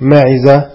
معزة